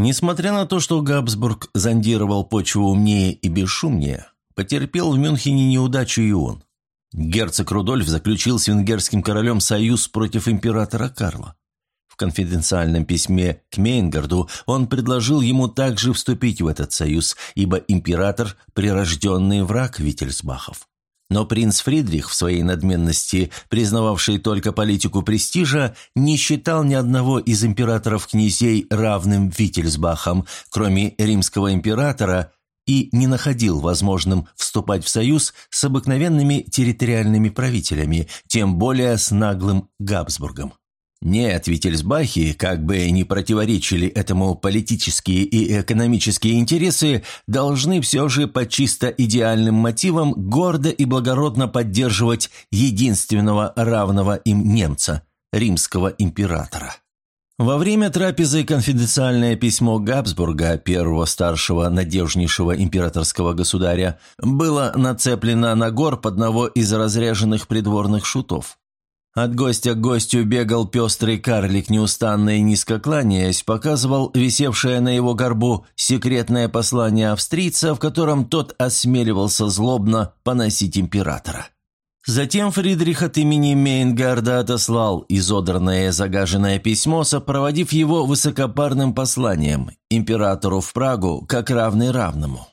Несмотря на то, что Габсбург зондировал почву умнее и бесшумнее, потерпел в Мюнхене неудачу и он. Герцог Рудольф заключил с венгерским королем союз против императора Карла. В конфиденциальном письме к Мейнгарду он предложил ему также вступить в этот союз, ибо император – прирожденный враг Виттельсбахов. Но принц Фридрих, в своей надменности, признававший только политику престижа, не считал ни одного из императоров-князей равным Виттельсбахам, кроме римского императора, и не находил возможным вступать в союз с обыкновенными территориальными правителями, тем более с наглым Габсбургом. Нет, Виттельсбахи, как бы ни противоречили этому политические и экономические интересы, должны все же по чисто идеальным мотивам гордо и благородно поддерживать единственного равного им немца, римского императора. Во время трапезы конфиденциальное письмо Габсбурга, первого старшего надежнейшего императорского государя, было нацеплено на горб одного из разряженных придворных шутов. От гостя к гостю бегал пестрый карлик, неустанно и низко кланяясь, показывал висевшее на его горбу секретное послание австрийца, в котором тот осмеливался злобно поносить императора. Затем Фридрих от имени Мейнгарда отослал изодранное загаженное письмо, сопроводив его высокопарным посланием императору в Прагу как равный равному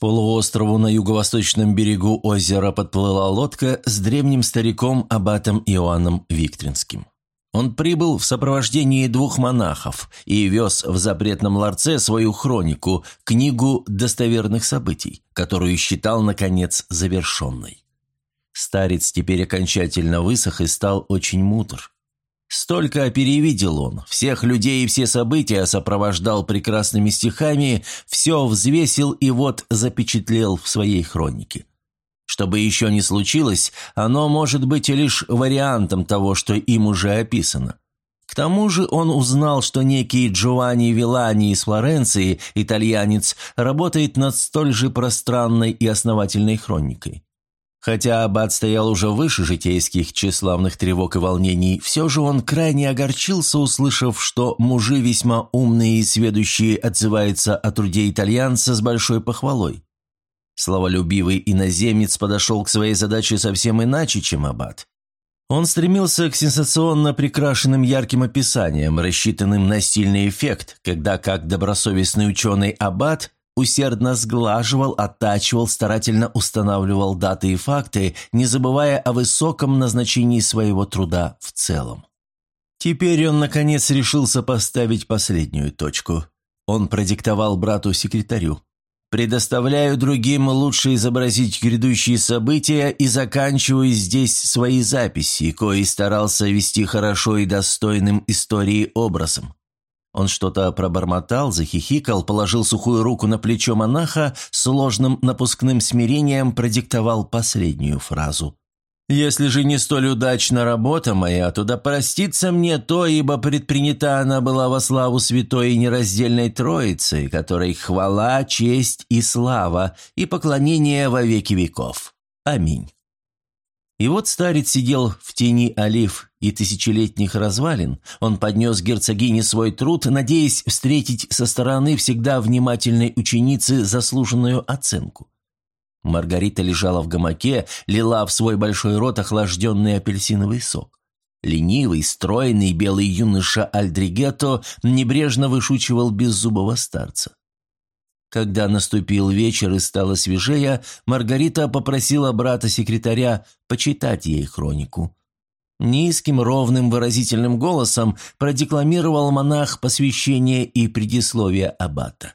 полуострову на юго-восточном берегу озера подплыла лодка с древним стариком аббатом Иоанном Виктринским. Он прибыл в сопровождении двух монахов и вез в запретном ларце свою хронику, книгу достоверных событий, которую считал, наконец, завершенной. Старец теперь окончательно высох и стал очень мудр. Столько перевидел он, всех людей и все события сопровождал прекрасными стихами, все взвесил и вот запечатлел в своей хронике. Что бы еще ни случилось, оно может быть лишь вариантом того, что им уже описано. К тому же он узнал, что некий Джованни Вилани из Флоренции, итальянец, работает над столь же пространной и основательной хроникой. Хотя аббат стоял уже выше житейских тщеславных тревог и волнений, все же он крайне огорчился, услышав, что мужи весьма умные и сведущие отзываются о труде итальянца с большой похвалой. Словолюбивый иноземец подошел к своей задаче совсем иначе, чем аббат. Он стремился к сенсационно прикрашенным ярким описаниям, рассчитанным на сильный эффект, когда как добросовестный ученый аббат усердно сглаживал, оттачивал, старательно устанавливал даты и факты, не забывая о высоком назначении своего труда в целом. Теперь он, наконец, решился поставить последнюю точку. Он продиктовал брату-секретарю. «Предоставляю другим лучше изобразить грядущие события и заканчиваю здесь свои записи, кои старался вести хорошо и достойным истории образом. Он что-то пробормотал, захихикал, положил сухую руку на плечо монаха, сложным напускным смирением продиктовал последнюю фразу. «Если же не столь удачна работа моя, то да простится мне то, ибо предпринята она была во славу святой и нераздельной Троицы, которой хвала, честь и слава, и поклонение во веки веков. Аминь». И вот старец сидел в тени олив и тысячелетних развалин. Он поднес герцогине свой труд, надеясь встретить со стороны всегда внимательной ученицы заслуженную оценку. Маргарита лежала в гамаке, лила в свой большой рот охлажденный апельсиновый сок. Ленивый, стройный белый юноша Альдригетто небрежно вышучивал беззубого старца. Когда наступил вечер и стало свежее, Маргарита попросила брата-секретаря почитать ей хронику. Низким, ровным, выразительным голосом продекламировал монах посвящение и предисловие аббата.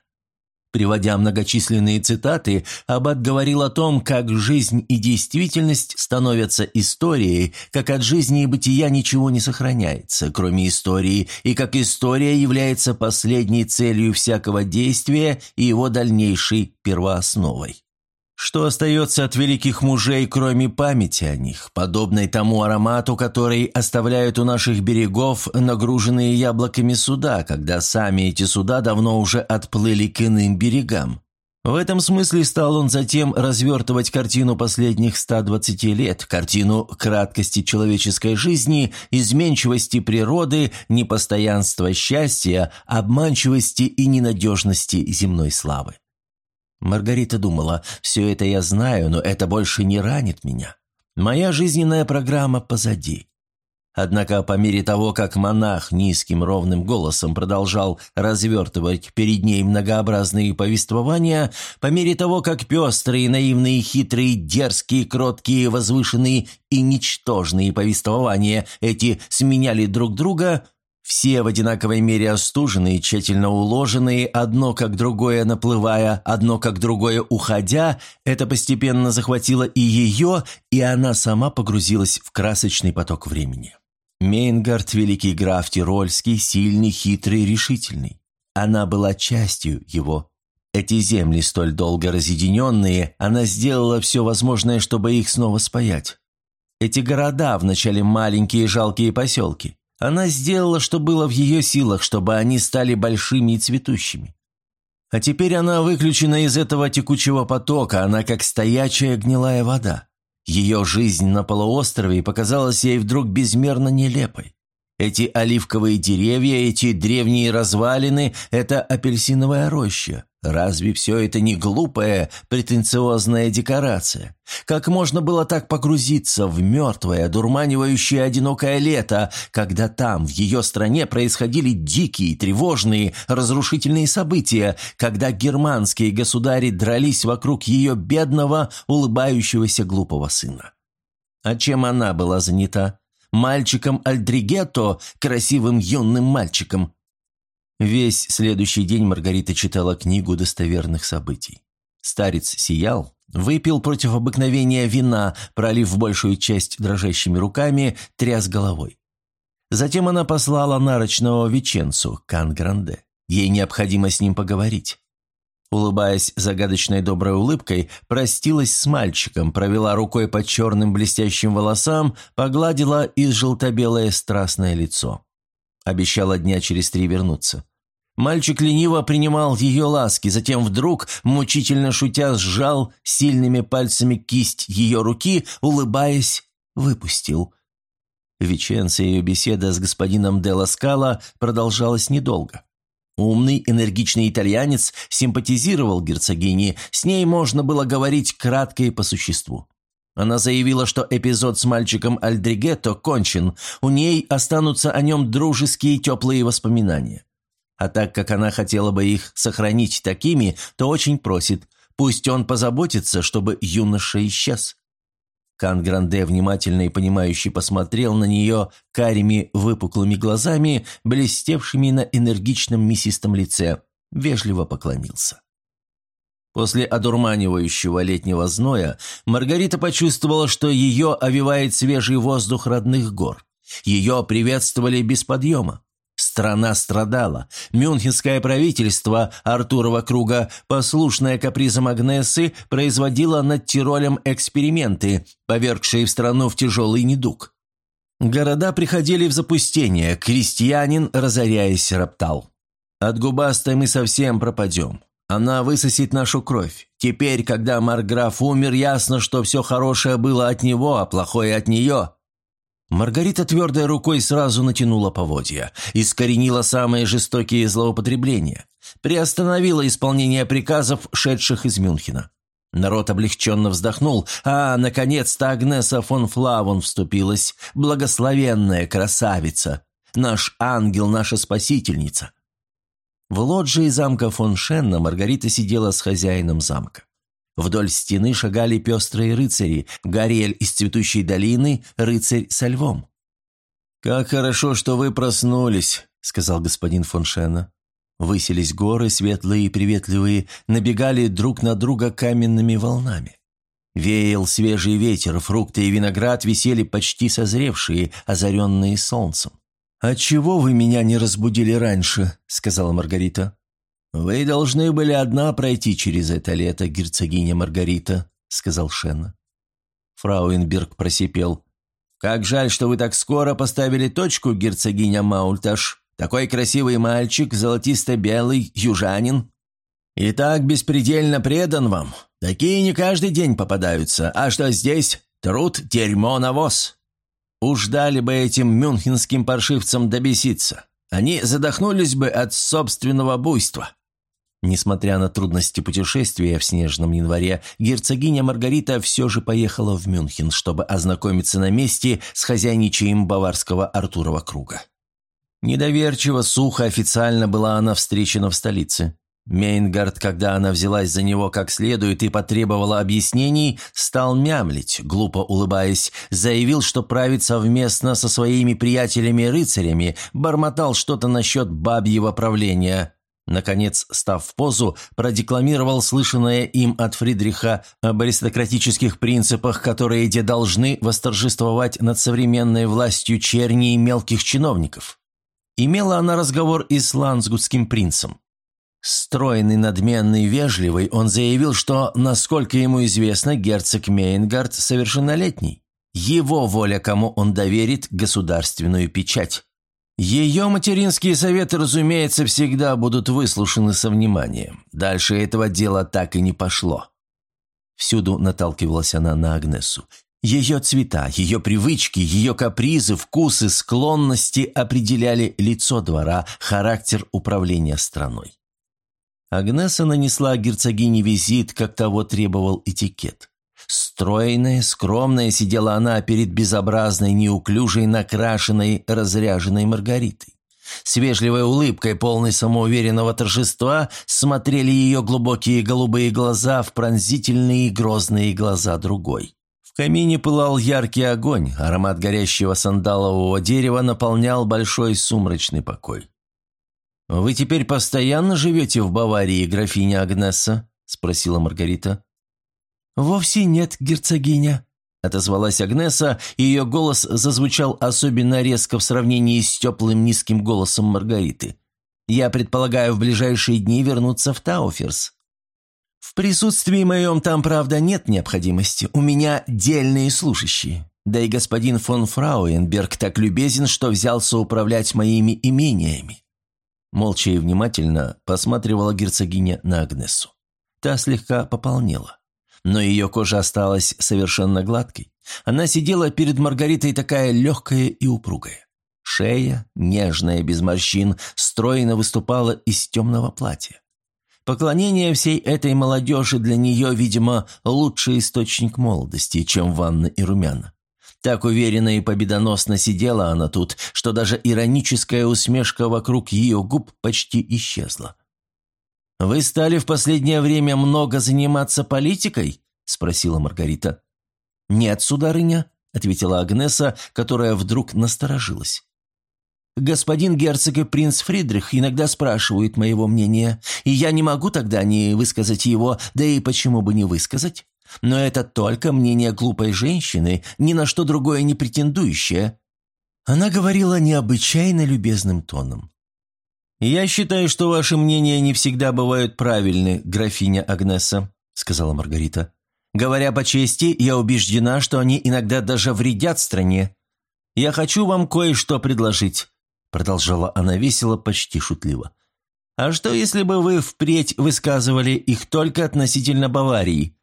Приводя многочисленные цитаты, Аббат говорил о том, как жизнь и действительность становятся историей, как от жизни и бытия ничего не сохраняется, кроме истории, и как история является последней целью всякого действия и его дальнейшей первоосновой. Что остается от великих мужей, кроме памяти о них, подобной тому аромату, который оставляют у наших берегов нагруженные яблоками суда, когда сами эти суда давно уже отплыли к иным берегам? В этом смысле стал он затем развертывать картину последних 120 лет, картину краткости человеческой жизни, изменчивости природы, непостоянства счастья, обманчивости и ненадежности земной славы. Маргарита думала, все это я знаю, но это больше не ранит меня. Моя жизненная программа позади. Однако по мере того, как монах низким ровным голосом продолжал развертывать перед ней многообразные повествования, по мере того, как пестрые, наивные, хитрые, дерзкие, кроткие, возвышенные и ничтожные повествования эти сменяли друг друга, все в одинаковой мере остуженные, тщательно уложенные, одно как другое наплывая, одно как другое уходя, это постепенно захватило и ее, и она сама погрузилась в красочный поток времени. Мейнгард – великий граф Тирольский, сильный, хитрый, решительный. Она была частью его. Эти земли, столь долго разъединенные, она сделала все возможное, чтобы их снова спаять. Эти города, вначале маленькие жалкие поселки, она сделала, что было в ее силах, чтобы они стали большими и цветущими. А теперь она выключена из этого текучего потока, она как стоячая гнилая вода. Ее жизнь на полуострове показалась ей вдруг безмерно нелепой. Эти оливковые деревья, эти древние развалины – это апельсиновая роща. Разве все это не глупая, претенциозная декорация? Как можно было так погрузиться в мертвое, дурманивающее одинокое лето, когда там, в ее стране, происходили дикие, тревожные, разрушительные события, когда германские государи дрались вокруг ее бедного, улыбающегося глупого сына? А чем она была занята? Мальчиком Альдригетто, красивым юным мальчиком, Весь следующий день Маргарита читала книгу достоверных событий. Старец сиял, выпил против обыкновения вина, пролив большую часть дрожащими руками, тряс головой. Затем она послала нарочного Веченцу, Кан-Гранде. Ей необходимо с ним поговорить. Улыбаясь загадочной доброй улыбкой, простилась с мальчиком, провела рукой по черным блестящим волосам, погладила из желтобелое страстное лицо. Обещала дня через три вернуться. Мальчик лениво принимал ее ласки, затем вдруг, мучительно шутя, сжал сильными пальцами кисть ее руки, улыбаясь, выпустил. Веченца ее беседа с господином де Ласкало продолжалась недолго. Умный, энергичный итальянец симпатизировал герцогине, с ней можно было говорить кратко и по существу. Она заявила, что эпизод с мальчиком Альдригетто кончен, у ней останутся о нем дружеские теплые воспоминания. А так как она хотела бы их сохранить такими, то очень просит, пусть он позаботится, чтобы юноша исчез. Кан Гранде внимательно и понимающе посмотрел на нее карими выпуклыми глазами, блестевшими на энергичном мясистом лице, вежливо поклонился. После одурманивающего летнего зноя Маргарита почувствовала, что ее овивает свежий воздух родных гор. Ее приветствовали без подъема. Страна страдала. Мюнхенское правительство Артурова круга, послушное капризам Агнессы, производило над Тиролем эксперименты, повергшие в страну в тяжелый недуг. Города приходили в запустение, крестьянин, разоряясь, роптал. «От губастой мы совсем пропадем. Она высосет нашу кровь. Теперь, когда Марграф умер, ясно, что все хорошее было от него, а плохое от нее». Маргарита твердой рукой сразу натянула поводья, искоренила самые жестокие злоупотребления, приостановила исполнение приказов, шедших из Мюнхена. Народ облегченно вздохнул, а, наконец-то, Агнеса фон Флавон вступилась, благословенная красавица, наш ангел, наша спасительница. В лоджии замка фон Шенна Маргарита сидела с хозяином замка. Вдоль стены шагали пестрые рыцари, Гарриэль из цветущей долины, рыцарь со львом. «Как хорошо, что вы проснулись», — сказал господин фон Шенна. Выселись горы, светлые и приветливые, набегали друг на друга каменными волнами. Веял свежий ветер, фрукты и виноград висели почти созревшие, озаренные солнцем. «Отчего вы меня не разбудили раньше?» — сказала Маргарита. «Вы должны были одна пройти через это лето, герцогиня Маргарита», — сказал Шенна. Фрауенберг просипел. «Как жаль, что вы так скоро поставили точку, герцогиня Маульташ. Такой красивый мальчик, золотисто-белый, южанин». «И так беспредельно предан вам. Такие не каждый день попадаются. А что здесь? Труд, дерьмо, навоз. Уж дали бы этим мюнхенским паршивцам добеситься. Они задохнулись бы от собственного буйства». Несмотря на трудности путешествия в снежном январе, герцогиня Маргарита все же поехала в Мюнхен, чтобы ознакомиться на месте с хозяйничаем баварского Артурова круга. Недоверчиво, сухо, официально была она встречена в столице. Мейнгард, когда она взялась за него как следует и потребовала объяснений, стал мямлить, глупо улыбаясь, заявил, что правит совместно со своими приятелями-рыцарями, бормотал что-то насчет бабьего правления. Наконец, став в позу, продекламировал слышанное им от Фридриха об аристократических принципах, которые те должны восторжествовать над современной властью черни и мелких чиновников. Имела она разговор и с лансгутским принцем. Стройный, надменный, вежливый, он заявил, что, насколько ему известно, герцог Мейнгард совершеннолетний. Его воля, кому он доверит государственную печать. Ее материнские советы, разумеется, всегда будут выслушаны со вниманием. Дальше этого дела так и не пошло. Всюду наталкивалась она на Агнесу. Ее цвета, ее привычки, ее капризы, вкусы, склонности определяли лицо двора, характер управления страной. Агнеса нанесла герцогине визит, как того требовал этикет. Стройная, скромная сидела она перед безобразной, неуклюжей, накрашенной, разряженной Маргаритой. С вежливой улыбкой, полной самоуверенного торжества, смотрели ее глубокие голубые глаза в пронзительные и грозные глаза другой. В камине пылал яркий огонь, аромат горящего сандалового дерева наполнял большой сумрачный покой. «Вы теперь постоянно живете в Баварии, графиня Агнесса?» – спросила Маргарита. «Вовсе нет, герцогиня», – отозвалась Агнеса, и ее голос зазвучал особенно резко в сравнении с теплым низким голосом Маргариты. «Я предполагаю в ближайшие дни вернуться в Тауферс». «В присутствии моем там, правда, нет необходимости. У меня дельные служащие. Да и господин фон Фрауенберг так любезен, что взялся управлять моими имениями. Молча и внимательно посматривала герцогиня на Агнесу. Та слегка пополнела. Но ее кожа осталась совершенно гладкой. Она сидела перед Маргаритой такая легкая и упругая. Шея, нежная, без морщин, стройно выступала из темного платья. Поклонение всей этой молодежи для нее, видимо, лучший источник молодости, чем ванна и румяна. Так уверенно и победоносно сидела она тут, что даже ироническая усмешка вокруг ее губ почти исчезла. «Вы стали в последнее время много заниматься политикой?» – спросила Маргарита. «Нет, сударыня», – ответила Агнеса, которая вдруг насторожилась. «Господин герцог и принц Фридрих иногда спрашивают моего мнения, и я не могу тогда не высказать его, да и почему бы не высказать? Но это только мнение глупой женщины, ни на что другое не претендующее». Она говорила необычайно любезным тоном. «Я считаю, что ваши мнения не всегда бывают правильны, графиня Агнеса», сказала Маргарита. «Говоря по чести, я убеждена, что они иногда даже вредят стране. Я хочу вам кое-что предложить», продолжала она весело, почти шутливо. «А что, если бы вы впредь высказывали их только относительно Баварии?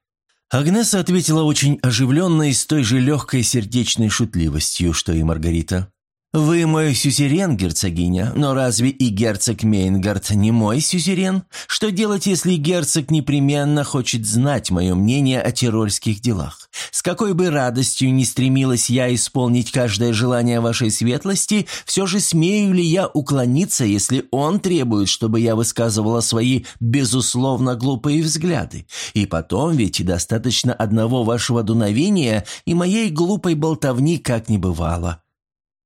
Агнеса ответила очень оживленно и с той же легкой сердечной шутливостью, что и Маргарита. «Вы мой сюзерен, герцогиня, но разве и герцог Мейнгард не мой сюзерен? Что делать, если герцог непременно хочет знать мое мнение о тирольских делах? С какой бы радостью ни стремилась я исполнить каждое желание вашей светлости, все же смею ли я уклониться, если он требует, чтобы я высказывала свои, безусловно, глупые взгляды? И потом ведь достаточно одного вашего дуновения, и моей глупой болтовни как не бывало».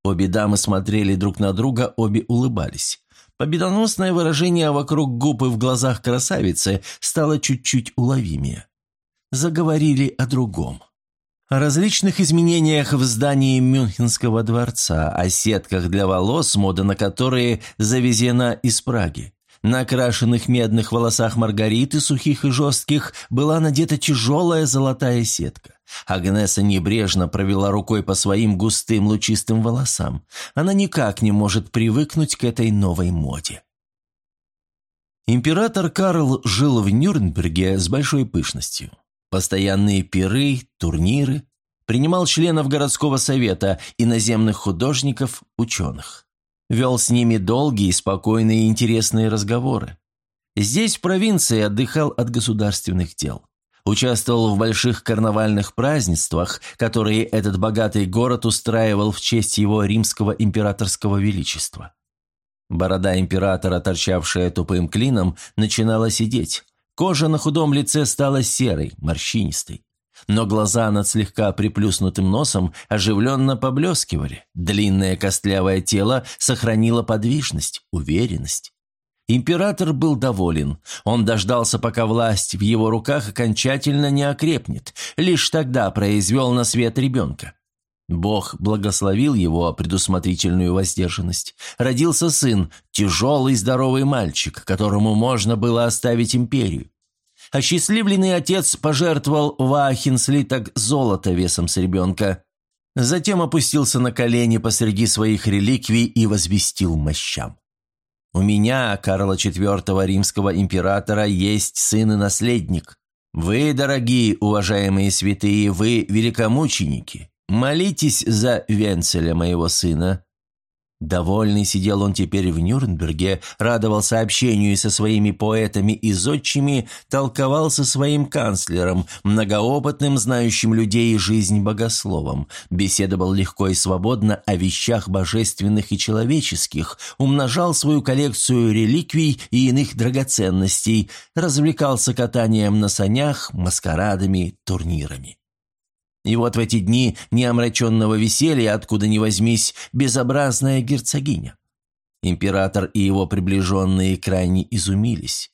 Обе дамы смотрели друг на друга, обе улыбались. Победоносное выражение вокруг губ и в глазах красавицы стало чуть-чуть уловимее. Заговорили о другом. О различных изменениях в здании Мюнхенского дворца, о сетках для волос, мода на которые завезена из Праги. На окрашенных медных волосах Маргариты, сухих и жестких, была надета тяжелая золотая сетка. Агнеса небрежно провела рукой по своим густым лучистым волосам. Она никак не может привыкнуть к этой новой моде. Император Карл жил в Нюрнберге с большой пышностью. Постоянные пиры, турниры, принимал членов городского совета, иноземных художников, ученых. Вел с ними долгие, спокойные и интересные разговоры. Здесь, в провинции, отдыхал от государственных дел. Участвовал в больших карнавальных празднествах, которые этот богатый город устраивал в честь его римского императорского величества. Борода императора, торчавшая тупым клином, начинала сидеть. Кожа на худом лице стала серой, морщинистой. Но глаза над слегка приплюснутым носом оживленно поблескивали. Длинное костлявое тело сохранило подвижность, уверенность. Император был доволен. Он дождался, пока власть в его руках окончательно не окрепнет. Лишь тогда произвел на свет ребенка. Бог благословил его предусмотрительную воздержанность. Родился сын, тяжелый здоровый мальчик, которому можно было оставить империю. Осчастливленный отец пожертвовал Вахин слиток золота весом с ребенка. Затем опустился на колени посреди своих реликвий и возвестил мощам. У меня, Карла IV римского императора, есть сын и наследник. Вы, дорогие, уважаемые святые, вы великомученики. Молитесь за Венцеля, моего сына. Довольный сидел он теперь в Нюрнберге, радовался общению со своими поэтами и зодчими, толковал со своим канцлером, многоопытным, знающим людей и жизнь богословом, беседовал легко и свободно о вещах божественных и человеческих, умножал свою коллекцию реликвий и иных драгоценностей, развлекался катанием на санях, маскарадами, турнирами. И вот в эти дни неомраченного веселья, откуда ни возьмись, безобразная герцогиня. Император и его приближенные крайне изумились.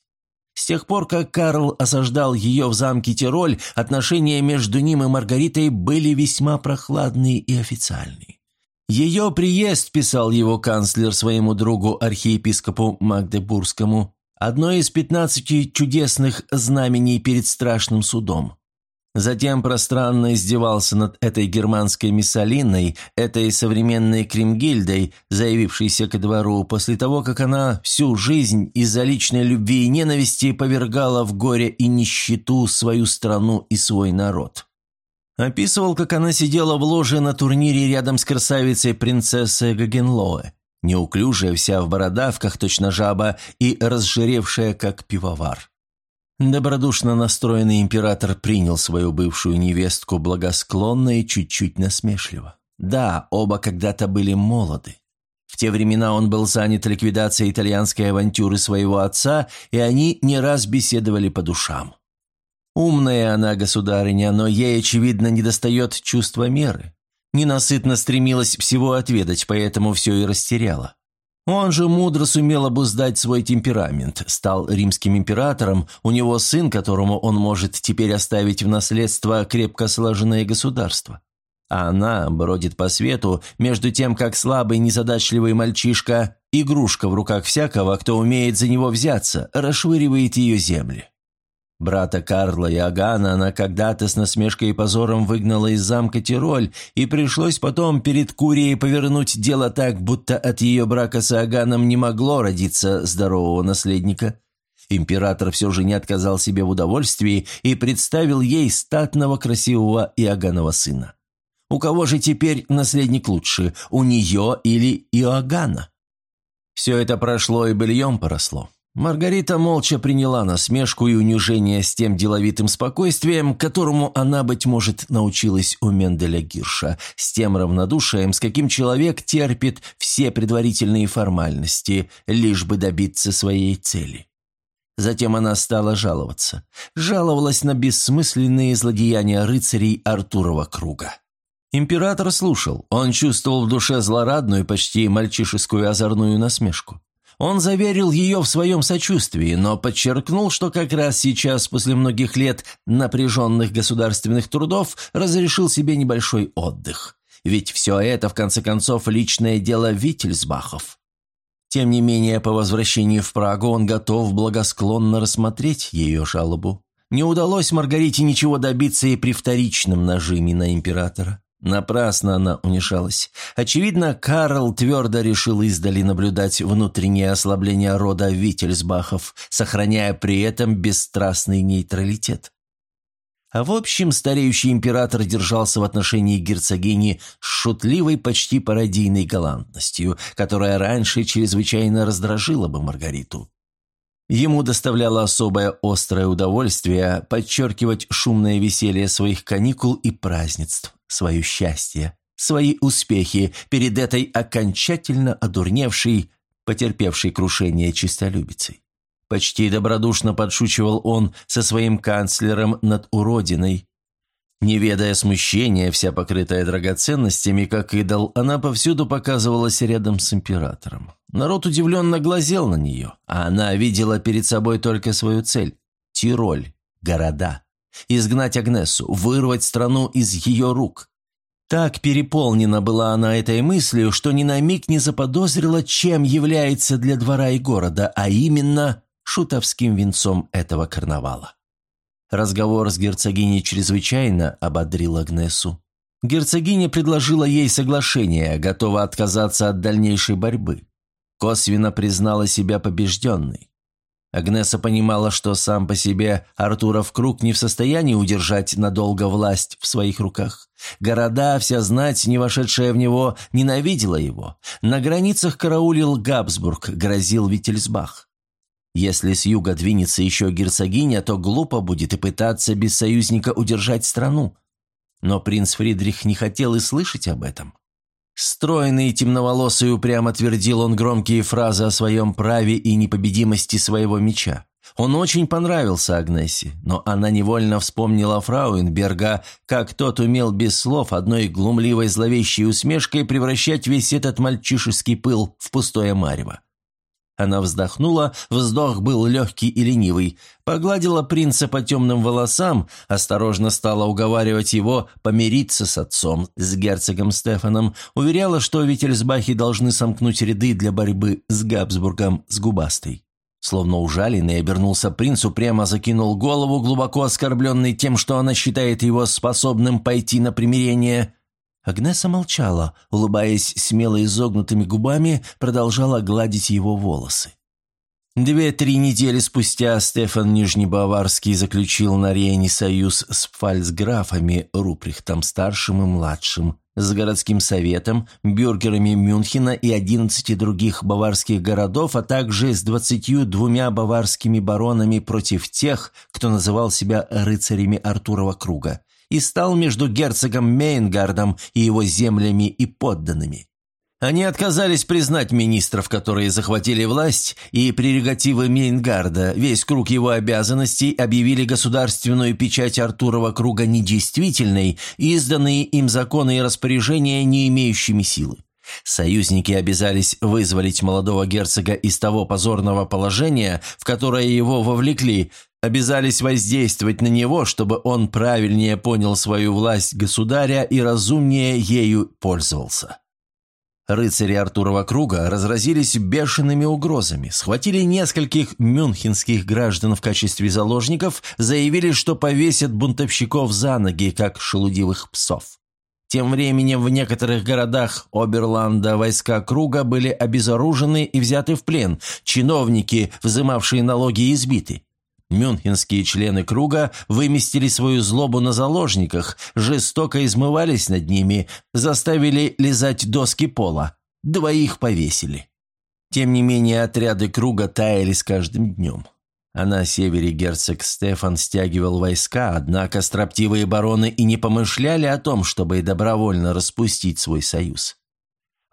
С тех пор, как Карл осаждал ее в замке Тироль, отношения между ним и Маргаритой были весьма прохладные и официальные. Ее приезд, писал его канцлер своему другу архиепископу Магдебургскому, одно из пятнадцати чудесных знамений перед страшным судом. Затем пространно издевался над этой германской Миссалиной, этой современной Кримгильдой, заявившейся ко двору после того, как она всю жизнь из-за личной любви и ненависти повергала в горе и нищету свою страну и свой народ. Описывал, как она сидела в ложе на турнире рядом с красавицей принцессой Гагенлоэ, неуклюжая вся в бородавках, точно жаба, и разжиревшая, как пивовар. Добродушно настроенный император принял свою бывшую невестку благосклонно и чуть-чуть насмешливо. Да, оба когда-то были молоды. В те времена он был занят ликвидацией итальянской авантюры своего отца, и они не раз беседовали по душам. Умная она, государыня, но ей, очевидно, недостает чувства меры. Ненасытно стремилась всего отведать, поэтому все и растеряла. Он же мудро сумел обуздать свой темперамент, стал римским императором, у него сын, которому он может теперь оставить в наследство крепко сложенное государство. А она бродит по свету, между тем, как слабый незадачливый мальчишка, игрушка в руках всякого, кто умеет за него взяться, расшвыривает ее земли. Брата Карла и Агана она когда-то с насмешкой и позором выгнала из замка Тироль, и пришлось потом перед Курией повернуть дело так, будто от ее брака с Аганом не могло родиться здорового наследника. Император все же не отказал себе в удовольствии и представил ей статного, красивого Иоганнова сына. У кого же теперь наследник лучше, у нее или Иоганна? Все это прошло и быльем поросло. Маргарита молча приняла насмешку и унижение с тем деловитым спокойствием, которому она, быть может, научилась у Менделя Гирша, с тем равнодушием, с каким человек терпит все предварительные формальности, лишь бы добиться своей цели. Затем она стала жаловаться. Жаловалась на бессмысленные злодеяния рыцарей Артурова круга. Император слушал. Он чувствовал в душе злорадную, почти мальчишескую озорную насмешку. Он заверил ее в своем сочувствии, но подчеркнул, что как раз сейчас, после многих лет напряженных государственных трудов, разрешил себе небольшой отдых. Ведь все это, в конце концов, личное дело Виттельсбахов. Тем не менее, по возвращении в Прагу он готов благосклонно рассмотреть ее жалобу. Не удалось Маргарите ничего добиться и при вторичном нажиме на императора. Напрасно она унижалась. Очевидно, Карл твердо решил издали наблюдать внутреннее ослабление рода Виттельсбахов, сохраняя при этом бесстрастный нейтралитет. А в общем, стареющий император держался в отношении герцогини с шутливой, почти пародийной галантностью, которая раньше чрезвычайно раздражила бы Маргариту. Ему доставляло особое острое удовольствие подчеркивать шумное веселье своих каникул и празднеств, свое счастье, свои успехи перед этой окончательно одурневшей, потерпевшей крушение чистолюбицей. Почти добродушно подшучивал он со своим канцлером над уродиной. Не ведая смущения, вся покрытая драгоценностями, как идол, она повсюду показывалась рядом с императором. Народ удивленно глазел на нее, а она видела перед собой только свою цель – Тироль, города. Изгнать Агнесу, вырвать страну из ее рук. Так переполнена была она этой мыслью, что ни на миг не заподозрила, чем является для двора и города, а именно шутовским венцом этого карнавала. Разговор с герцогиней чрезвычайно ободрил Агнесу. Герцогиня предложила ей соглашение, готова отказаться от дальнейшей борьбы. Косвенно признала себя побежденной. Агнеса понимала, что сам по себе Артуров круг не в состоянии удержать надолго власть в своих руках. Города, вся знать, не вошедшая в него, ненавидела его. На границах караулил Габсбург, грозил Виттельсбах. Если с юга двинется еще герцогиня, то глупо будет и пытаться без союзника удержать страну. Но принц Фридрих не хотел и слышать об этом. Стройный темноволосый упрямо твердил он громкие фразы о своем праве и непобедимости своего меча. Он очень понравился Агнессе, но она невольно вспомнила Фрауенберга, как тот умел без слов одной глумливой зловещей усмешкой превращать весь этот мальчишеский пыл в пустое марево. Она вздохнула, вздох был легкий и ленивый, погладила принца по темным волосам, осторожно стала уговаривать его помириться с отцом, с герцогом Стефаном, уверяла, что Виттельсбахи должны сомкнуть ряды для борьбы с Габсбургом с губастой. Словно ужаленный, обернулся принцу, прямо закинул голову, глубоко оскорбленный тем, что она считает его способным пойти на примирение – Агнеса молчала, улыбаясь смело изогнутыми губами, продолжала гладить его волосы. Две-три недели спустя Стефан Нижнебаварский заключил на Рейне союз с фальцграфами Руприхтом-старшим и младшим, с городским советом, бюргерами Мюнхена и одиннадцати других баварских городов, а также с двадцатью двумя баварскими баронами против тех, кто называл себя рыцарями Артурова круга, и стал между герцогом Мейнгардом и его землями и подданными. Они отказались признать министров, которые захватили власть, и прерогативы Мейнгарда, весь круг его обязанностей объявили государственную печать Артурова круга недействительной, изданные им законы и распоряжения, не имеющими силы. Союзники обязались вызволить молодого герцога из того позорного положения, в которое его вовлекли, обязались воздействовать на него, чтобы он правильнее понял свою власть государя и разумнее ею пользовался. Рыцари Артурова круга разразились бешеными угрозами, схватили нескольких мюнхенских граждан в качестве заложников, заявили, что повесят бунтовщиков за ноги, как шелудивых псов. Тем временем в некоторых городах Оберланда войска круга были обезоружены и взяты в плен, чиновники, взымавшие налоги, избиты. Мюнхенские члены круга выместили свою злобу на заложниках, жестоко измывались над ними, заставили лизать доски пола. Двоих повесили. Тем не менее, отряды круга таяли с каждым днем. А на севере герцог Стефан стягивал войска, однако строптивые бароны и не помышляли о том, чтобы добровольно распустить свой союз.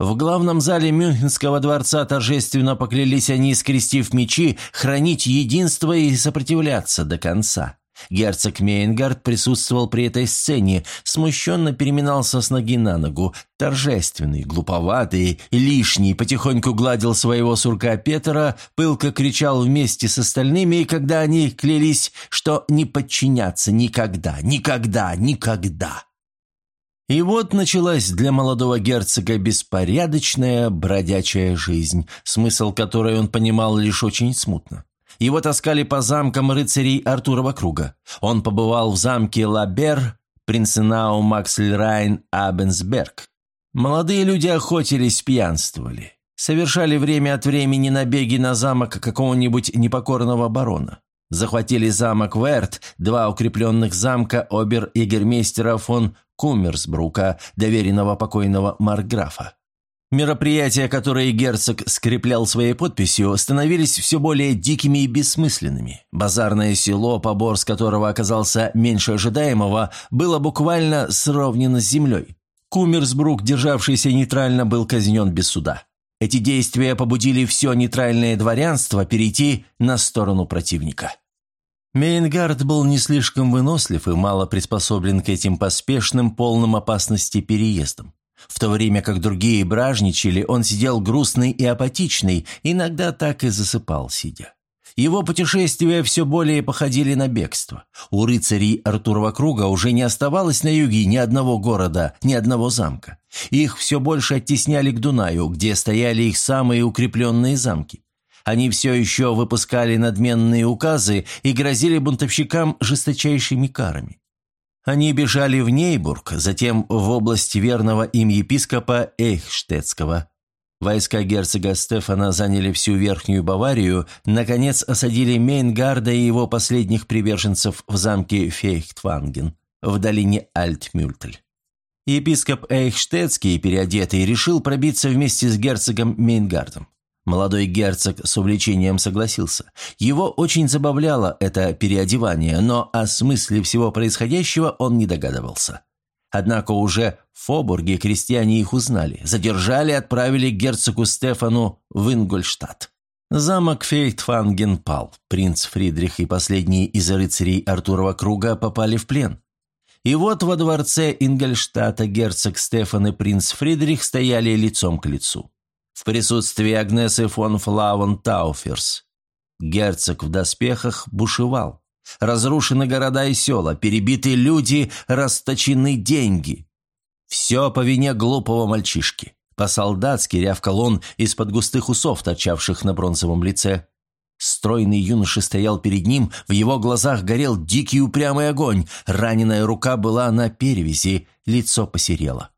В главном зале Мюнхенского дворца торжественно поклялись они, скрестив мечи, хранить единство и сопротивляться до конца. Герцог Мейнгард присутствовал при этой сцене, смущенно переминался с ноги на ногу, торжественный, глуповатый, лишний, потихоньку гладил своего сурка Петера, пылко кричал вместе с остальными, когда они клялись, что не подчинятся никогда, никогда, никогда. И вот началась для молодого герцога беспорядочная бродячая жизнь, смысл которой он понимал лишь очень смутно. Его таскали по замкам рыцарей Артурова круга. Он побывал в замке Лабер, Принценау Максельрайн Абенсберг. Молодые люди охотились, пьянствовали. Совершали время от времени набеги на замок какого-нибудь непокорного барона. Захватили замок Верт, два укрепленных замка обер-егермейстера фон Куммерсбрука, доверенного покойного маркграфа. Мероприятия, которые герцог скреплял своей подписью, становились все более дикими и бессмысленными. Базарное село, побор с которого оказался меньше ожидаемого, было буквально сровнено с землей. Кумерсбрук, державшийся нейтрально, был казнен без суда. Эти действия побудили все нейтральное дворянство перейти на сторону противника. Мейнгард был не слишком вынослив и мало приспособлен к этим поспешным, полным опасности переездам. В то время как другие бражничали, он сидел грустный и апатичный, иногда так и засыпал, сидя. Его путешествия все более походили на бегство. У рыцарей Артурова круга уже не оставалось на юге ни одного города, ни одного замка. Их все больше оттесняли к Дунаю, где стояли их самые укрепленные замки. Они все еще выпускали надменные указы и грозили бунтовщикам жесточайшими карами. Они бежали в Нейбург, затем в область верного им епископа Эйхштетского. Войска герцога Стефана заняли всю Верхнюю Баварию, наконец осадили Мейнгарда и его последних приверженцев в замке Фейхтванген в долине Альтмюльтль. Епископ Эйхштетский, переодетый, решил пробиться вместе с герцогом Мейнгардом. Молодой герцог с увлечением согласился. Его очень забавляло это переодевание, но о смысле всего происходящего он не догадывался. Однако уже в Фобурге крестьяне их узнали, задержали и отправили герцогу Стефану в Ингольштадт. Замок Фейхтфанген пал. Принц Фридрих и последние из рыцарей Артурова круга попали в плен. И вот во дворце Ингольштадта герцог Стефан и принц Фридрих стояли лицом к лицу в присутствии Агнесы фон Флавон Тауферс. Герцог в доспехах бушевал. Разрушены города и села, перебиты люди, расточены деньги. Все по вине глупого мальчишки. По-солдатски рявкал он из-под густых усов, торчавших на бронзовом лице. Стройный юноша стоял перед ним, в его глазах горел дикий упрямый огонь, раненая рука была на перевязи, лицо посерело.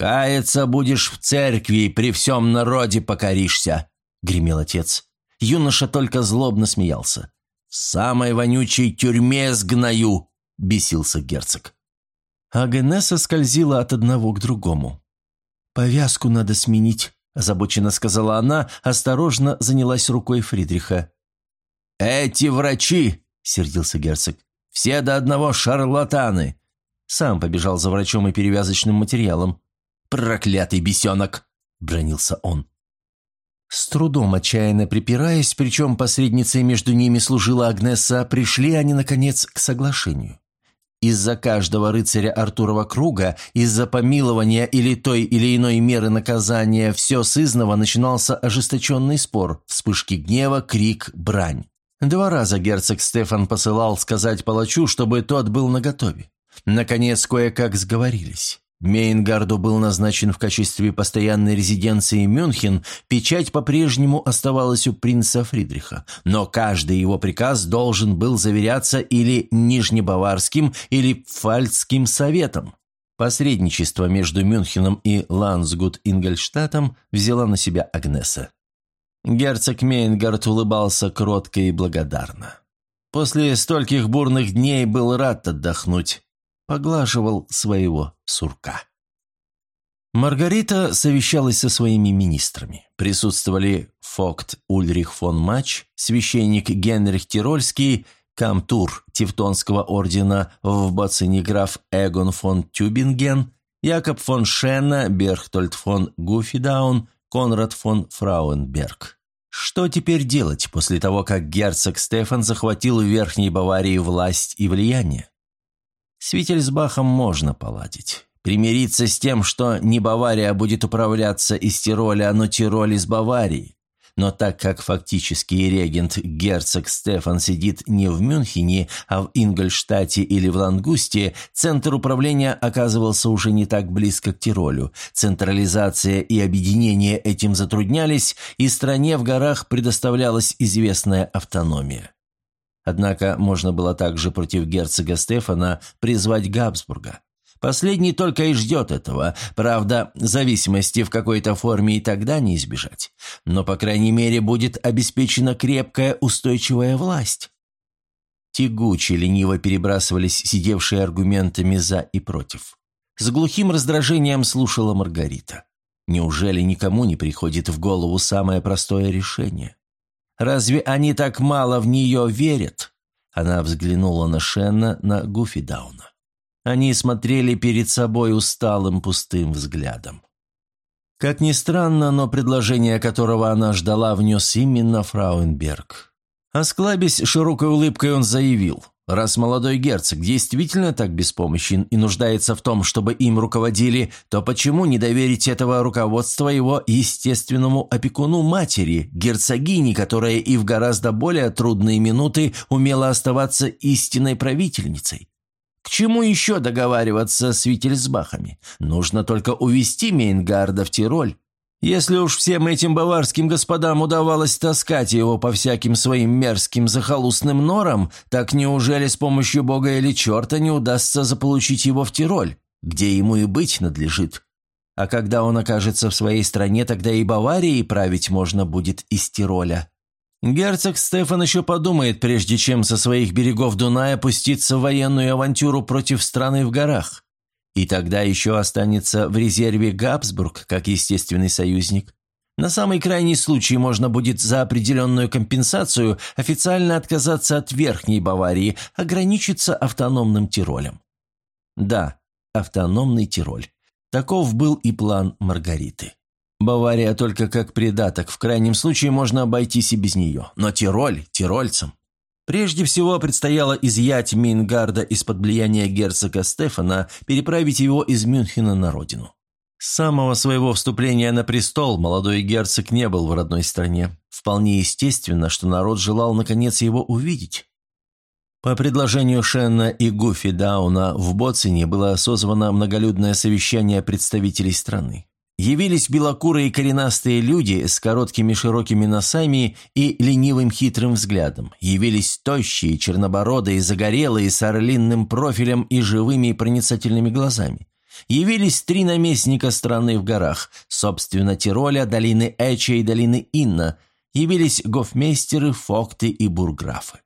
«Каяться будешь в церкви, при всем народе покоришься», — гремел отец. Юноша только злобно смеялся. «В самой вонючей тюрьме сгною», — бесился герцог. Агнеса скользила от одного к другому. «Повязку надо сменить», – озабоченно сказала она, осторожно занялась рукой Фридриха. «Эти врачи!» – сердился герцог. «Все до одного шарлатаны!» Сам побежал за врачом и перевязочным материалом. «Проклятый бесенок!» – бронился он. С трудом отчаянно припираясь, причем посредницей между ними служила Агнеса, пришли они, наконец, к соглашению. Из-за каждого рыцаря Артурова круга, из-за помилования или той или иной меры наказания, все сызново начинался ожесточенный спор, вспышки гнева, крик, брань. Два раза герцог Стефан посылал сказать палачу, чтобы тот был наготове. Наконец, кое-как сговорились. Мейнгарду был назначен в качестве постоянной резиденции Мюнхен, печать по-прежнему оставалась у принца Фридриха, но каждый его приказ должен был заверяться или Нижнебаварским, или Пфальцским советом. Посредничество между Мюнхеном и Лансгут-Ингольштадтом взяла на себя Агнеса. Герцог Мейнгард улыбался кротко и благодарно. После стольких бурных дней был рад отдохнуть поглаживал своего сурка. Маргарита совещалась со своими министрами. Присутствовали Фокт Ульрих фон Мач, священник Генрих Тирольский, камтур Тевтонского ордена в Бацене граф Эгон фон Тюбинген, Якоб фон Шенна, Берхтольд фон Гуфидаун, Конрад фон Фрауенберг. Что теперь делать после того, как герцог Стефан захватил в Верхней Баварии власть и влияние? С Вительсбахом можно поладить. Примириться с тем, что не Бавария будет управляться из Тироля, но Тироль из Баварии. Но так как фактический регент герцог Стефан сидит не в Мюнхене, а в Ингольштате или в Лангусте, центр управления оказывался уже не так близко к Тиролю. Централизация и объединение этим затруднялись, и стране в горах предоставлялась известная автономия. Однако можно было также против герцога Стефана призвать Габсбурга. Последний только и ждет этого. Правда, зависимости в какой-то форме и тогда не избежать. Но, по крайней мере, будет обеспечена крепкая устойчивая власть. Тягуче лениво перебрасывались сидевшие аргументами «за» и «против». С глухим раздражением слушала Маргарита. Неужели никому не приходит в голову самое простое решение? Разве они так мало в нее верят? Она взглянула на Шенна, на Гуфидауна. Они смотрели перед собой усталым пустым взглядом. Как ни странно, но предложение, которого она ждала, внес именно Фрауенберг. Осклабясь широкой улыбкой, он заявил, раз молодой герцог действительно так беспомощен и нуждается в том, чтобы им руководили, то почему не доверить этого руководства его естественному опекуну матери, герцогине, которая и в гораздо более трудные минуты умела оставаться истинной правительницей? К чему еще договариваться с Виттельсбахами? Нужно только увести Мейнгарда в Тироль. Если уж всем этим баварским господам удавалось таскать его по всяким своим мерзким захолустным норам, так неужели с помощью бога или черта не удастся заполучить его в Тироль, где ему и быть надлежит? А когда он окажется в своей стране, тогда и Баварией править можно будет из Тироля. Герцог Стефан еще подумает, прежде чем со своих берегов Дуная пуститься в военную авантюру против страны в горах. И тогда еще останется в резерве Габсбург, как естественный союзник. На самый крайний случай можно будет за определенную компенсацию официально отказаться от Верхней Баварии, ограничиться автономным Тиролем. Да, автономный Тироль. Таков был и план Маргариты. Бавария только как придаток, в крайнем случае можно обойтись и без нее. Но Тироль, тирольцам. Прежде всего предстояло изъять Мейнгарда из-под влияния герцога Стефана, переправить его из Мюнхена на родину. С самого своего вступления на престол молодой герцог не был в родной стране. Вполне естественно, что народ желал наконец его увидеть. По предложению Шенна и Гуфи Дауна в Боцине было созвано многолюдное совещание представителей страны. Явились белокурые коренастые люди с короткими широкими носами и ленивым хитрым взглядом. Явились тощие, чернобородые, загорелые, с орлинным профилем и живыми проницательными глазами. Явились три наместника страны в горах, собственно, Тироля, долины Эча и долины Инна. Явились гофмейстеры, фокты и бурграфы.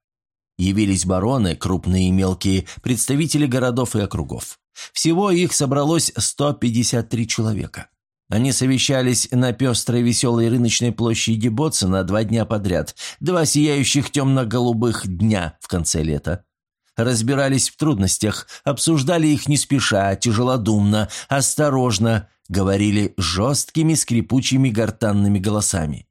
Явились бароны, крупные и мелкие, представители городов и округов. Всего их собралось 153 человека. Они совещались на пестрой веселой рыночной площади Боцена два дня подряд, два сияющих темно-голубых дня в конце лета. Разбирались в трудностях, обсуждали их не спеша, тяжелодумно, осторожно, говорили жесткими скрипучими гортанными голосами.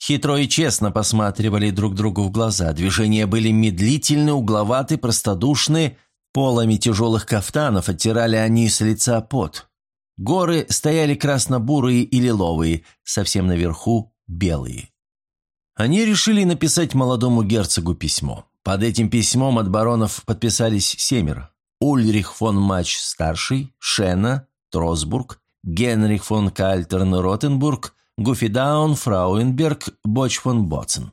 Хитро и честно посматривали друг другу в глаза, движения были медлительны, угловаты, простодушны, полами тяжелых кафтанов оттирали они с лица пот. Горы стояли красно-бурые и лиловые, совсем наверху – белые. Они решили написать молодому герцогу письмо. Под этим письмом от баронов подписались семеро. Ульрих фон Мач старший, Шена, Тросбург, Генрих фон Кальтерн-Ротенбург, Гуфидаун, Фрауенберг, Боч фон Боцен.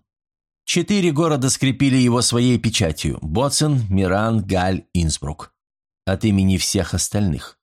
Четыре города скрепили его своей печатью – Боцен, Миран, Галь, Инсбрук. От имени всех остальных.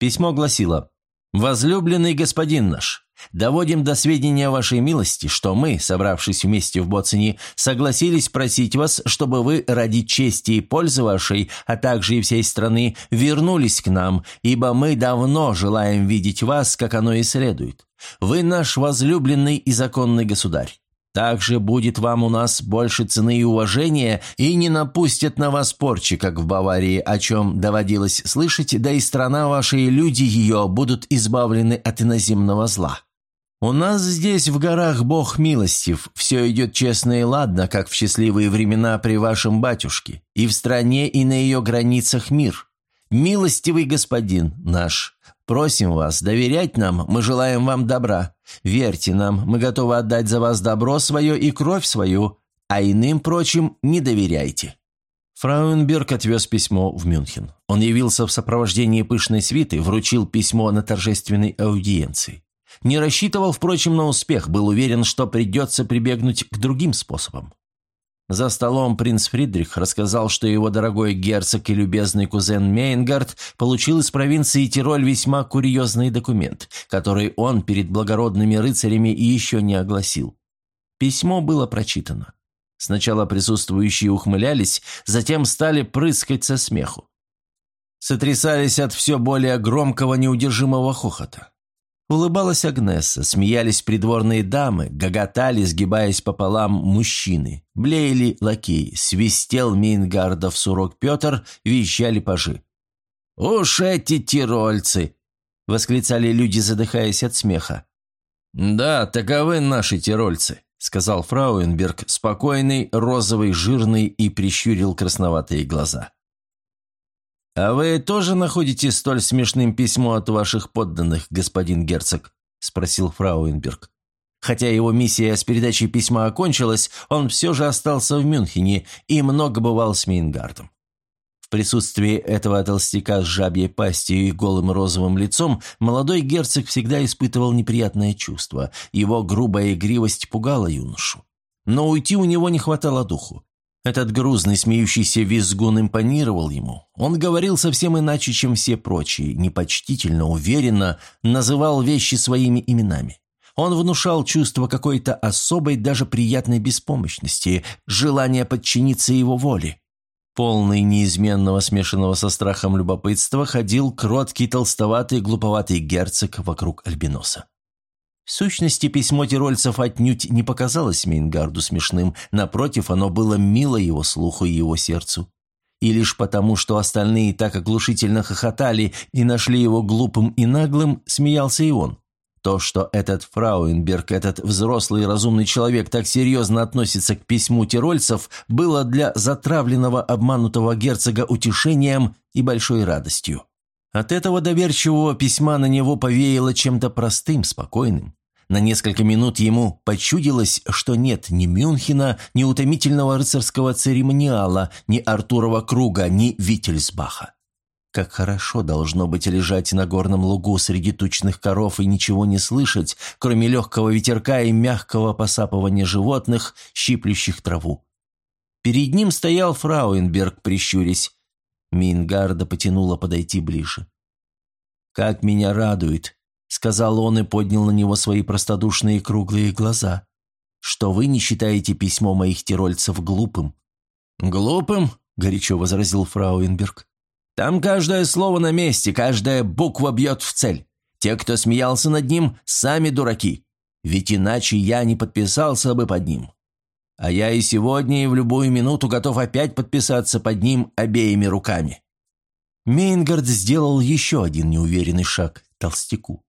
Письмо гласило «Возлюбленный господин наш, доводим до сведения вашей милости, что мы, собравшись вместе в Боцине, согласились просить вас, чтобы вы ради чести и пользы вашей, а также и всей страны, вернулись к нам, ибо мы давно желаем видеть вас, как оно и следует. Вы наш возлюбленный и законный государь. Также будет вам у нас больше цены и уважения, и не напустят на вас порчи, как в Баварии, о чем доводилось слышать, да и страна ваша и люди ее будут избавлены от иноземного зла. У нас здесь в горах Бог милостив, все идет честно и ладно, как в счастливые времена при вашем батюшке, и в стране, и на ее границах мир. Милостивый господин наш, Просим вас доверять нам, мы желаем вам добра. Верьте нам, мы готовы отдать за вас добро свое и кровь свою, а иным, прочим, не доверяйте». Фрауенберг отвез письмо в Мюнхен. Он явился в сопровождении пышной свиты, вручил письмо на торжественной аудиенции. Не рассчитывал, впрочем, на успех, был уверен, что придется прибегнуть к другим способам. За столом принц Фридрих рассказал, что его дорогой герцог и любезный кузен Мейнгард получил из провинции Тироль весьма курьезный документ, который он перед благородными рыцарями еще не огласил. Письмо было прочитано. Сначала присутствующие ухмылялись, затем стали прыскать со смеху. Сотрясались от все более громкого неудержимого хохота. Улыбалась Агнесса, смеялись придворные дамы, гоготали, сгибаясь пополам, мужчины. Блеяли лакеи, свистел Мейнгардов сурок Петр, визжали пажи. «Уж эти тирольцы!» — восклицали люди, задыхаясь от смеха. «Да, таковы наши тирольцы», — сказал Фрауенберг, спокойный, розовый, жирный и прищурил красноватые глаза. «А вы тоже находите столь смешным письмо от ваших подданных, господин герцог?» – спросил Фрауенберг. Хотя его миссия с передачей письма окончилась, он все же остался в Мюнхене и много бывал с Мейнгардом. В присутствии этого толстяка с жабьей пастью и голым розовым лицом молодой герцог всегда испытывал неприятное чувство. Его грубая игривость пугала юношу. Но уйти у него не хватало духу. Этот грузный, смеющийся визгун импонировал ему. Он говорил совсем иначе, чем все прочие, непочтительно, уверенно, называл вещи своими именами. Он внушал чувство какой-то особой, даже приятной беспомощности, желание подчиниться его воле. Полный неизменного смешанного со страхом любопытства ходил кроткий, толстоватый, глуповатый герцог вокруг Альбиноса. В сущности, письмо тирольцев отнюдь не показалось Мейнгарду смешным, напротив, оно было мило его слуху и его сердцу. И лишь потому, что остальные так оглушительно хохотали и нашли его глупым и наглым, смеялся и он. То, что этот Фрауенберг, этот взрослый и разумный человек так серьезно относится к письму тирольцев, было для затравленного обманутого герцога утешением и большой радостью. От этого доверчивого письма на него повеяло чем-то простым, спокойным. На несколько минут ему почудилось, что нет ни Мюнхена, ни утомительного рыцарского церемониала, ни Артурова круга, ни Виттельсбаха. Как хорошо должно быть лежать на горном лугу среди тучных коров и ничего не слышать, кроме легкого ветерка и мягкого посапывания животных, щиплющих траву. Перед ним стоял Фрауенберг, прищурясь. Мингарда потянула подойти ближе. «Как меня радует, сказал он и поднял на него свои простодушные круглые глаза. «Что вы не считаете письмо моих тирольцев глупым?» «Глупым?» – горячо возразил Фрауенберг. «Там каждое слово на месте, каждая буква бьет в цель. Те, кто смеялся над ним, сами дураки. Ведь иначе я не подписался бы под ним. А я и сегодня, и в любую минуту готов опять подписаться под ним обеими руками». Мейнгард сделал еще один неуверенный шаг толстяку.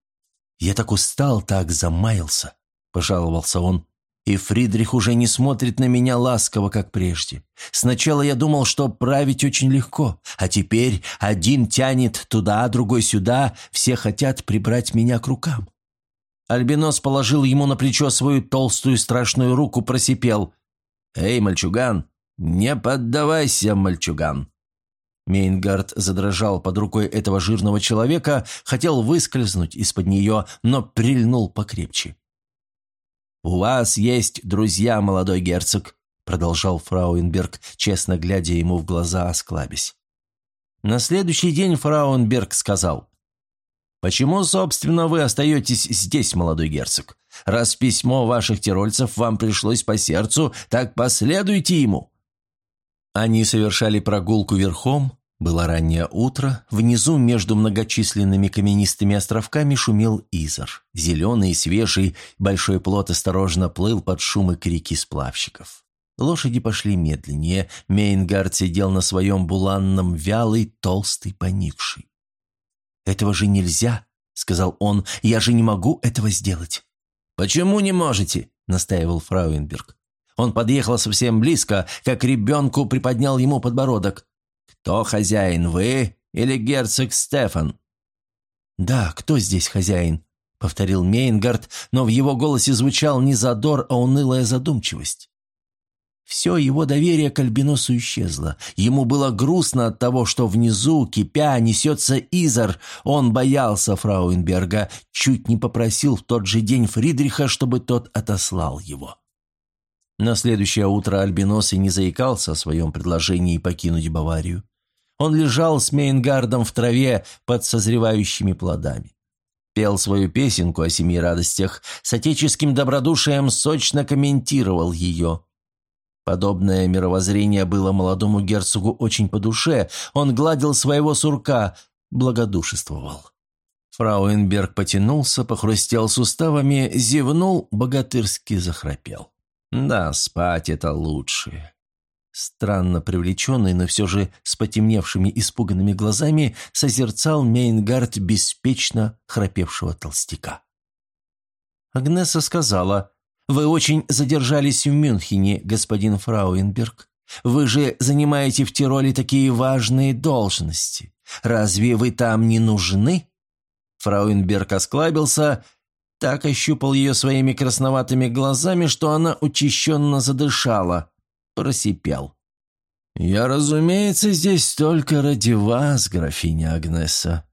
«Я так устал, так замаялся», – пожаловался он. «И Фридрих уже не смотрит на меня ласково, как прежде. Сначала я думал, что править очень легко, а теперь один тянет туда, другой сюда, все хотят прибрать меня к рукам». Альбинос положил ему на плечо свою толстую страшную руку, просипел. «Эй, мальчуган, не поддавайся, мальчуган!» Мейнгард задрожал под рукой этого жирного человека, хотел выскользнуть из-под нее, но прильнул покрепче. «У вас есть друзья, молодой герцог», — продолжал Фрауенберг, честно глядя ему в глаза, осклабясь. На следующий день Фрауенберг сказал, «Почему, собственно, вы остаетесь здесь, молодой герцог? Раз письмо ваших тирольцев вам пришлось по сердцу, так последуйте ему». Они совершали прогулку верхом, было раннее утро, внизу между многочисленными каменистыми островками шумел Изор. Зеленый свежий, большой плот осторожно плыл под шум и крики сплавщиков. Лошади пошли медленнее, Мейнгард сидел на своем буланном, вялый, толстый, поникший. «Этого же нельзя», — сказал он, — «я же не могу этого сделать». «Почему не можете?» — настаивал Фрауенберг. Он подъехал совсем близко, как ребенку приподнял ему подбородок. «Кто хозяин, вы или герцог Стефан?» «Да, кто здесь хозяин?» — повторил Мейнгард, но в его голосе звучал не задор, а унылая задумчивость. Все его доверие к Альбиносу исчезло. Ему было грустно от того, что внизу, кипя, несется Изар. Он боялся Фрауенберга, чуть не попросил в тот же день Фридриха, чтобы тот отослал его. На следующее утро Альбинос и не заикался о своем предложении покинуть Баварию. Он лежал с Мейнгардом в траве под созревающими плодами. Пел свою песенку о семи радостях, с отеческим добродушием сочно комментировал ее. Подобное мировоззрение было молодому герцогу очень по душе, он гладил своего сурка, благодушествовал. Фрауенберг потянулся, похрустел суставами, зевнул, богатырски захрапел. Да, спать это лучше. Странно привлеченный, но все же с потемневшими испуганными глазами созерцал Мейнгард беспечно храпевшего толстяка. Агнеса сказала, «Вы очень задержались в Мюнхене, господин Фрауенберг. Вы же занимаете в Тироле такие важные должности. Разве вы там не нужны?» Фрауенберг осклабился, так ощупал ее своими красноватыми глазами, что она учащенно задышала. Просипел. «Я, разумеется, здесь только ради вас, графиня Агнеса».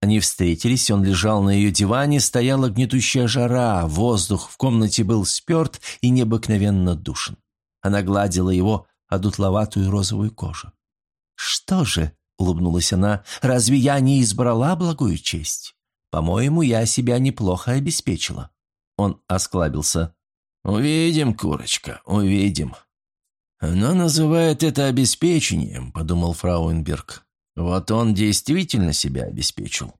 Они встретились, он лежал на ее диване, стояла гнетущая жара, воздух в комнате был сперт и необыкновенно душен. Она гладила его одутловатую розовую кожу. «Что же?» — улыбнулась она. «Разве я не избрала благую честь? По-моему, я себя неплохо обеспечила». Он осклабился. «Увидим, курочка, увидим». «Она называет это обеспечением», — подумал Фрауенберг. «Вот он действительно себя обеспечил.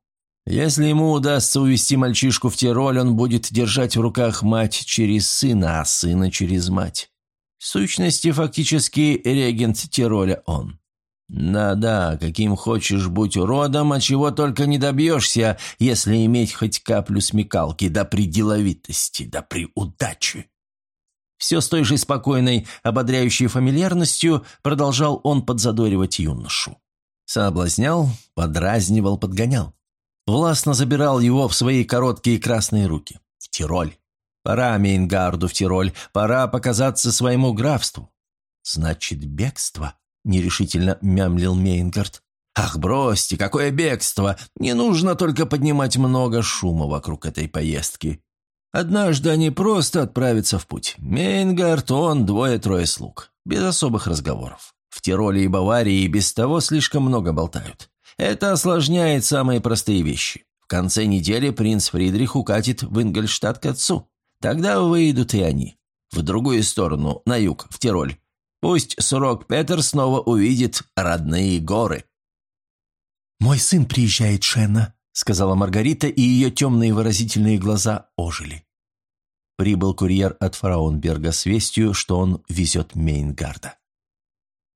Если ему удастся увести мальчишку в Тироль, он будет держать в руках мать через сына, а сына через мать. В сущности, фактически регент Тироля он. Да-да, каким хочешь будь уродом, а чего только не добьешься, если иметь хоть каплю смекалки, да при деловитости, да при удаче. Все с той же спокойной, ободряющей фамильярностью продолжал он подзадоривать юношу. Соблазнял, подразнивал, подгонял. Властно забирал его в свои короткие красные руки. В Тироль. Пора Мейнгарду в Тироль, пора показаться своему графству. Значит, бегство? – нерешительно мямлил Мейнгард. «Ах, бросьте, какое бегство! Не нужно только поднимать много шума вокруг этой поездки. Однажды они просто отправятся в путь. Мейнгард, он, двое-трое слуг. Без особых разговоров. В Тироле и Баварии без того слишком много болтают. Это осложняет самые простые вещи. В конце недели принц Фридрих укатит в Ингольштадт к отцу. Тогда выйдут и они. В другую сторону, на юг, в Тироль. Пусть Сурок Петер снова увидит родные горы. «Мой сын приезжает, Шенна», — сказала Маргарита, и ее темные выразительные глаза ожили. Прибыл курьер от Фараонберга с вестью, что он везет Мейнгарда.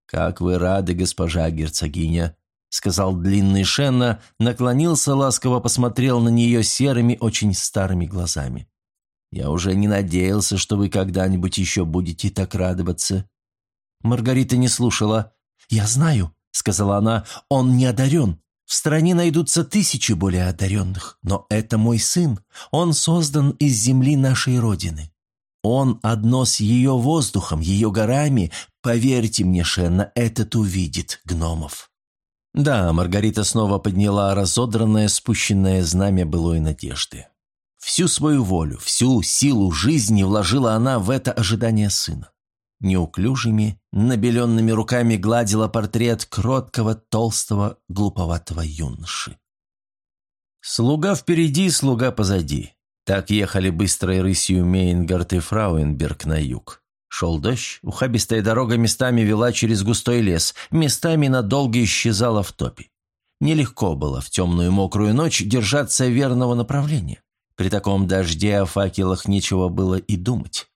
«Как вы рады, госпожа герцогиня», — сказал длинный Шенна, наклонился, ласково посмотрел на нее серыми, очень старыми глазами. «Я уже не надеялся, что вы когда-нибудь еще будете так радоваться. Маргарита не слушала. «Я знаю», — сказала она, — «он не одарен. В стране найдутся тысячи более одаренных, но это мой сын. Он создан из земли нашей Родины. Он одно с ее воздухом, ее горами. Поверьте мне, Шенна, этот увидит гномов». Да, Маргарита снова подняла разодранное, спущенное знамя былой надежды. Всю свою волю, всю силу жизни вложила она в это ожидание сына. Неуклюжими, набеленными руками гладила портрет кроткого, толстого, глуповатого юноши. Слуга впереди, слуга позади. Так ехали быстрой рысью Мейнгард и Фрауенберг на юг. Шел дождь, ухабистая дорога местами вела через густой лес, местами надолго исчезала в топе. Нелегко было в темную мокрую ночь держаться верного направления. При таком дожде о факелах нечего было и думать.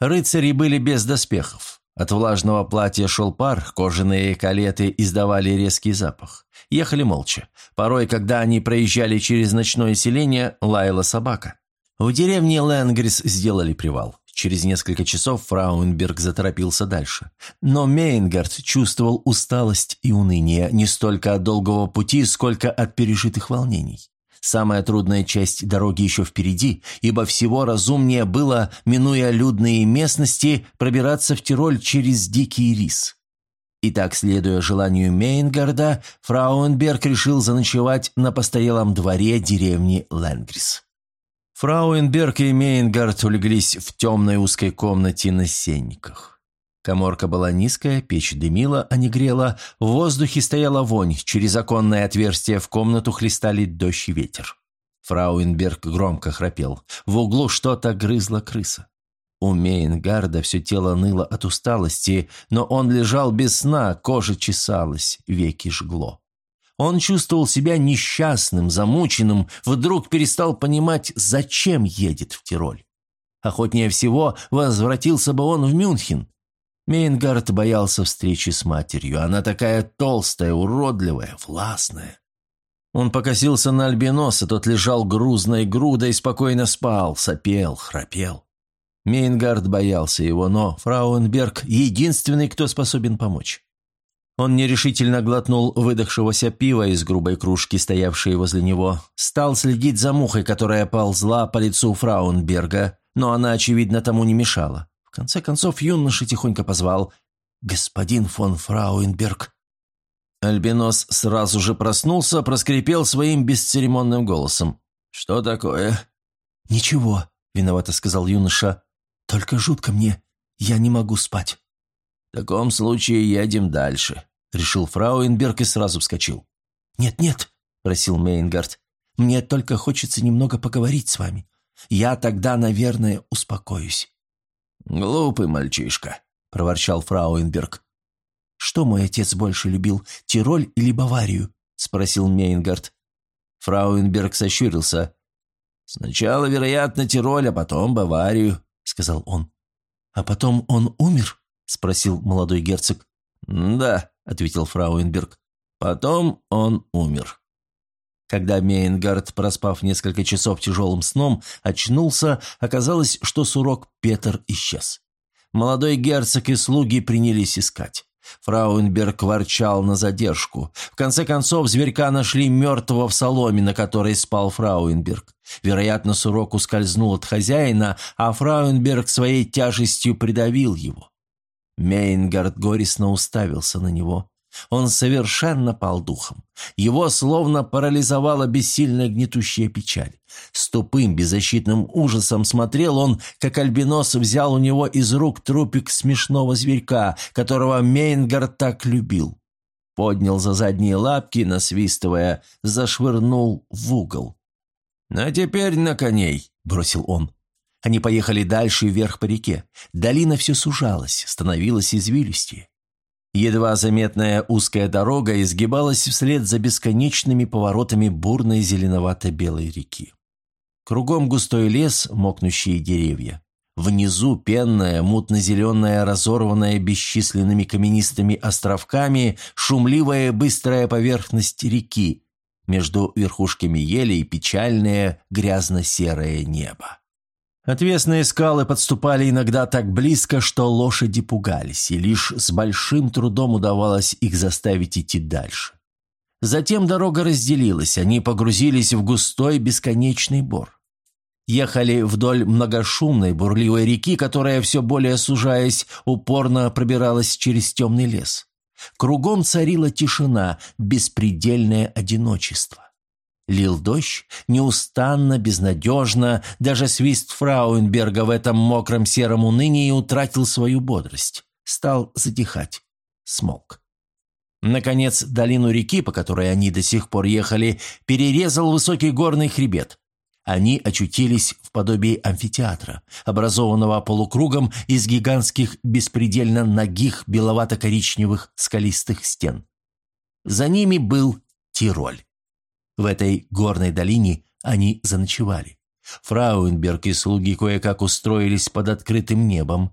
Рыцари были без доспехов. От влажного платья шел пар, кожаные калеты издавали резкий запах. Ехали молча. Порой, когда они проезжали через ночное селение, лаяла собака. В деревне Ленгрис сделали привал. Через несколько часов Фраунберг заторопился дальше. Но Мейнгард чувствовал усталость и уныние не столько от долгого пути, сколько от пережитых волнений. Самая трудная часть дороги еще впереди, ибо всего разумнее было, минуя людные местности, пробираться в Тироль через дикий рис. Итак, следуя желанию Мейнгарда, Фрауенберг решил заночевать на постоялом дворе деревни Ленгрис. Фрауенберг и Мейнгард улеглись в темной узкой комнате на сенниках. Коморка была низкая, печь дымила, а не грела, в воздухе стояла вонь, через оконное отверстие в комнату хлестали дождь и ветер. Фрауенберг громко храпел. В углу что-то грызла крыса. У Мейнгарда все тело ныло от усталости, но он лежал без сна, кожа чесалась, веки жгло. Он чувствовал себя несчастным, замученным, вдруг перестал понимать, зачем едет в Тироль. Охотнее всего возвратился бы он в Мюнхен. Мейнгард боялся встречи с матерью. Она такая толстая, уродливая, властная. Он покосился на альбиноса, тот лежал грузной грудой спокойно спал, сопел, храпел. Мейнгард боялся его, но Фрауенберг — единственный, кто способен помочь. Он нерешительно глотнул выдохшегося пива из грубой кружки, стоявшей возле него. Стал следить за мухой, которая ползла по лицу Фраунберга, но она, очевидно, тому не мешала. В конце концов, юноша тихонько позвал «Господин фон Фрауенберг». Альбинос сразу же проснулся, проскрипел своим бесцеремонным голосом. «Что такое?» «Ничего», — виновато сказал юноша. «Только жутко мне. Я не могу спать». «В таком случае едем дальше», — решил Фрауенберг и сразу вскочил. «Нет-нет», — просил Мейнгард, — «мне только хочется немного поговорить с вами. Я тогда, наверное, успокоюсь». «Глупый мальчишка», — проворчал Фрауенберг. «Что мой отец больше любил, Тироль или Баварию?» — спросил Мейнгард. Фрауенберг сощурился. «Сначала, вероятно, Тироль, а потом Баварию», — сказал он. «А потом он умер?» – спросил молодой герцог. «Да», – ответил Фрауенберг. «Потом он умер». Когда Мейнгард, проспав несколько часов тяжелым сном, очнулся, оказалось, что сурок Петр исчез. Молодой герцог и слуги принялись искать. Фрауенберг ворчал на задержку. В конце концов, зверька нашли мертвого в соломе, на которой спал Фрауенберг. Вероятно, сурок ускользнул от хозяина, а Фрауенберг своей тяжестью придавил его. Мейнгард горестно уставился на него. Он совершенно пал духом. Его словно парализовала бессильная гнетущая печаль. С тупым, беззащитным ужасом смотрел он, как Альбинос взял у него из рук трупик смешного зверька, которого Мейнгард так любил. Поднял за задние лапки, насвистывая, зашвырнул в угол. «А теперь на коней», — бросил он. Они поехали дальше вверх по реке. Долина все сужалась, становилась извилистее. Едва заметная узкая дорога изгибалась вслед за бесконечными поворотами бурной зеленовато-белой реки. Кругом густой лес, мокнущие деревья. Внизу пенная, мутно-зеленая, разорванная бесчисленными каменистыми островками, шумливая быстрая поверхность реки. Между верхушками елей печальное грязно-серое небо. Отвесные скалы подступали иногда так близко, что лошади пугались, и лишь с большим трудом удавалось их заставить идти дальше. Затем дорога разделилась, они погрузились в густой бесконечный бор. Ехали вдоль многошумной бурливой реки, которая, все более сужаясь, упорно пробиралась через темный лес. Кругом царила тишина, беспредельное одиночество. Лил дождь, неустанно, безнадежно, даже свист Фрауенберга в этом мокром сером унынии утратил свою бодрость. Стал затихать. Смолк. Наконец, долину реки, по которой они до сих пор ехали, перерезал высокий горный хребет. Они очутились в подобии амфитеатра, образованного полукругом из гигантских, беспредельно ногих беловато-коричневых скалистых стен. За ними был Тироль. В этой горной долине они заночевали. Фрауенберг и слуги кое-как устроились под открытым небом.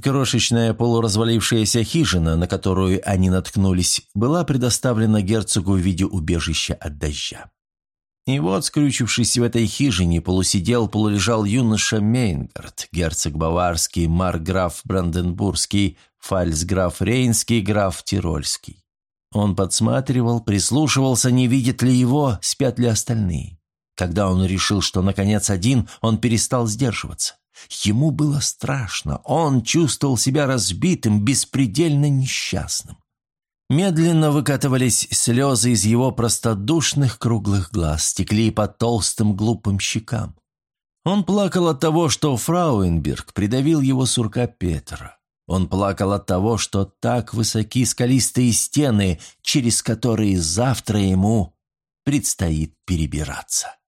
Крошечная полуразвалившаяся хижина, на которую они наткнулись, была предоставлена герцогу в виде убежища от дождя. И вот, скрючившись в этой хижине, полусидел, полулежал юноша Мейнгард, герцог Баварский, марграф Бранденбургский, фальцграф Рейнский, граф Тирольский. Он подсматривал, прислушивался, не видит ли его, спят ли остальные. Когда он решил, что наконец один, он перестал сдерживаться. Ему было страшно, он чувствовал себя разбитым, беспредельно несчастным. Медленно выкатывались слезы из его простодушных круглых глаз, стекли по толстым глупым щекам. Он плакал от того, что Фрауенберг придавил его сурка Петра. Он плакал от того, что так высоки скалистые стены, через которые завтра ему предстоит перебираться.